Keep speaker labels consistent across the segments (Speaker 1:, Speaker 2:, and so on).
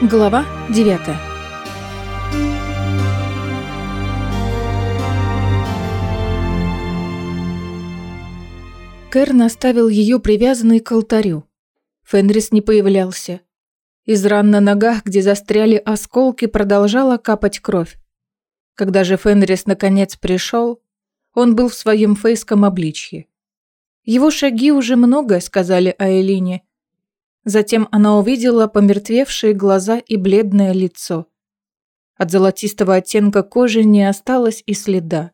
Speaker 1: Глава 9 Кэрн оставил ее привязанной к алтарю. Фенрис не появлялся. Из ран на ногах, где застряли осколки, продолжала капать кровь. Когда же Фенрис наконец пришел, он был в своем фейском обличье. Его шаги уже многое сказали о Элине. Затем она увидела помертвевшие глаза и бледное лицо. От золотистого оттенка кожи не осталось и следа.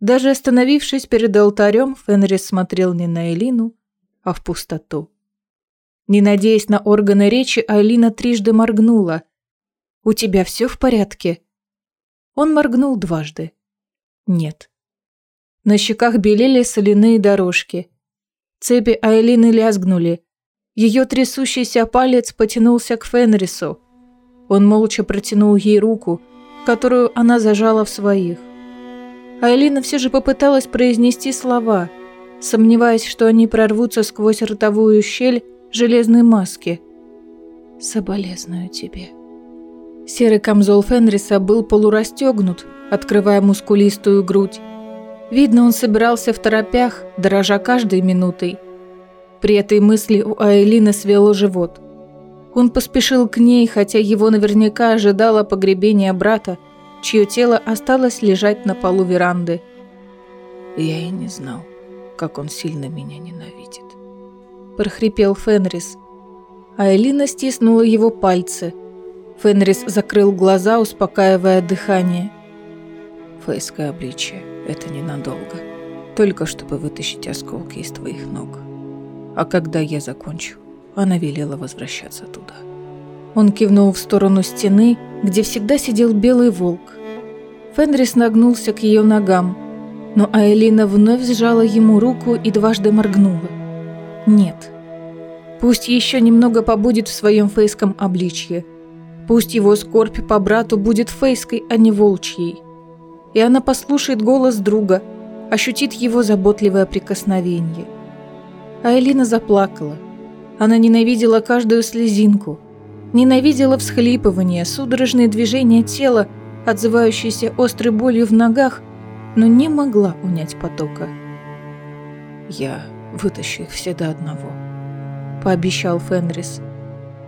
Speaker 1: Даже остановившись перед алтарем, Фенрис смотрел не на Элину, а в пустоту. Не надеясь на органы речи, Айлина трижды моргнула. «У тебя все в порядке?» Он моргнул дважды. «Нет». На щеках белели соляные дорожки. Цепи Айлины лязгнули. Ее трясущийся палец потянулся к Фенрису. Он молча протянул ей руку, которую она зажала в своих. Айлина все же попыталась произнести слова, сомневаясь, что они прорвутся сквозь ротовую щель железной маски. «Соболезную тебе». Серый камзол Фенриса был полурастегнут, открывая мускулистую грудь. Видно, он собирался в торопях, дорожа каждой минутой. При этой мысли у Айлины свело живот. Он поспешил к ней, хотя его наверняка ожидало погребение брата, чье тело осталось лежать на полу веранды.
Speaker 2: Я и не знал, как он сильно меня ненавидит.
Speaker 1: Прохрипел Фенрис. Айлина стиснула его пальцы. Фенрис закрыл глаза, успокаивая дыхание.
Speaker 2: Фейское обличие это ненадолго. Только чтобы вытащить осколки из твоих ног. А когда я закончу, она велела возвращаться туда.
Speaker 1: Он кивнул в сторону стены, где всегда сидел белый волк. Фенрис нагнулся к ее ногам, но Айлина вновь сжала ему руку и дважды моргнула. Нет. Пусть еще немного побудет в своем фейском обличье. Пусть его скорбь по брату будет фейской, а не волчьей и она послушает голос друга, ощутит его заботливое прикосновение. А Элина заплакала. Она ненавидела каждую слезинку, ненавидела всхлипывание, судорожные движения тела, отзывающиеся острой болью в ногах, но не могла унять потока.
Speaker 2: «Я вытащу их все до одного», –
Speaker 1: пообещал Фенрис.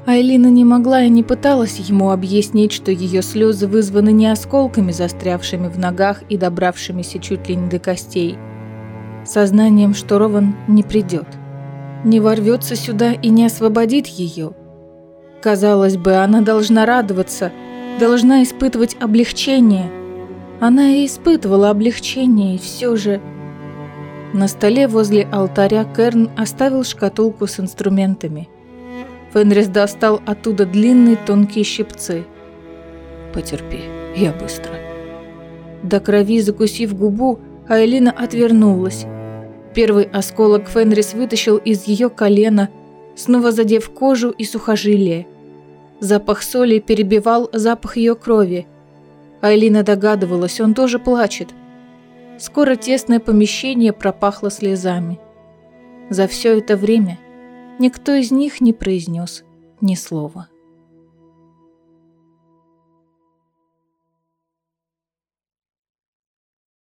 Speaker 1: Айлина не могла и не пыталась ему объяснить, что ее слезы вызваны не осколками, застрявшими в ногах и добравшимися чуть ли не до костей. Сознанием, что Рован не придет. Не ворвется сюда и не освободит ее. Казалось бы, она должна радоваться, должна испытывать облегчение. Она и испытывала облегчение, и все же... На столе возле алтаря Керн оставил шкатулку с инструментами – Фенрис достал оттуда длинные тонкие щипцы.
Speaker 2: «Потерпи, я быстро».
Speaker 1: До крови закусив губу, Айлина отвернулась. Первый осколок Фенрис вытащил из ее колена, снова задев кожу и сухожилие. Запах соли перебивал запах ее крови. Айлина догадывалась, он тоже плачет. Скоро тесное помещение пропахло слезами. За все это время – Никто из них не произнес ни слова.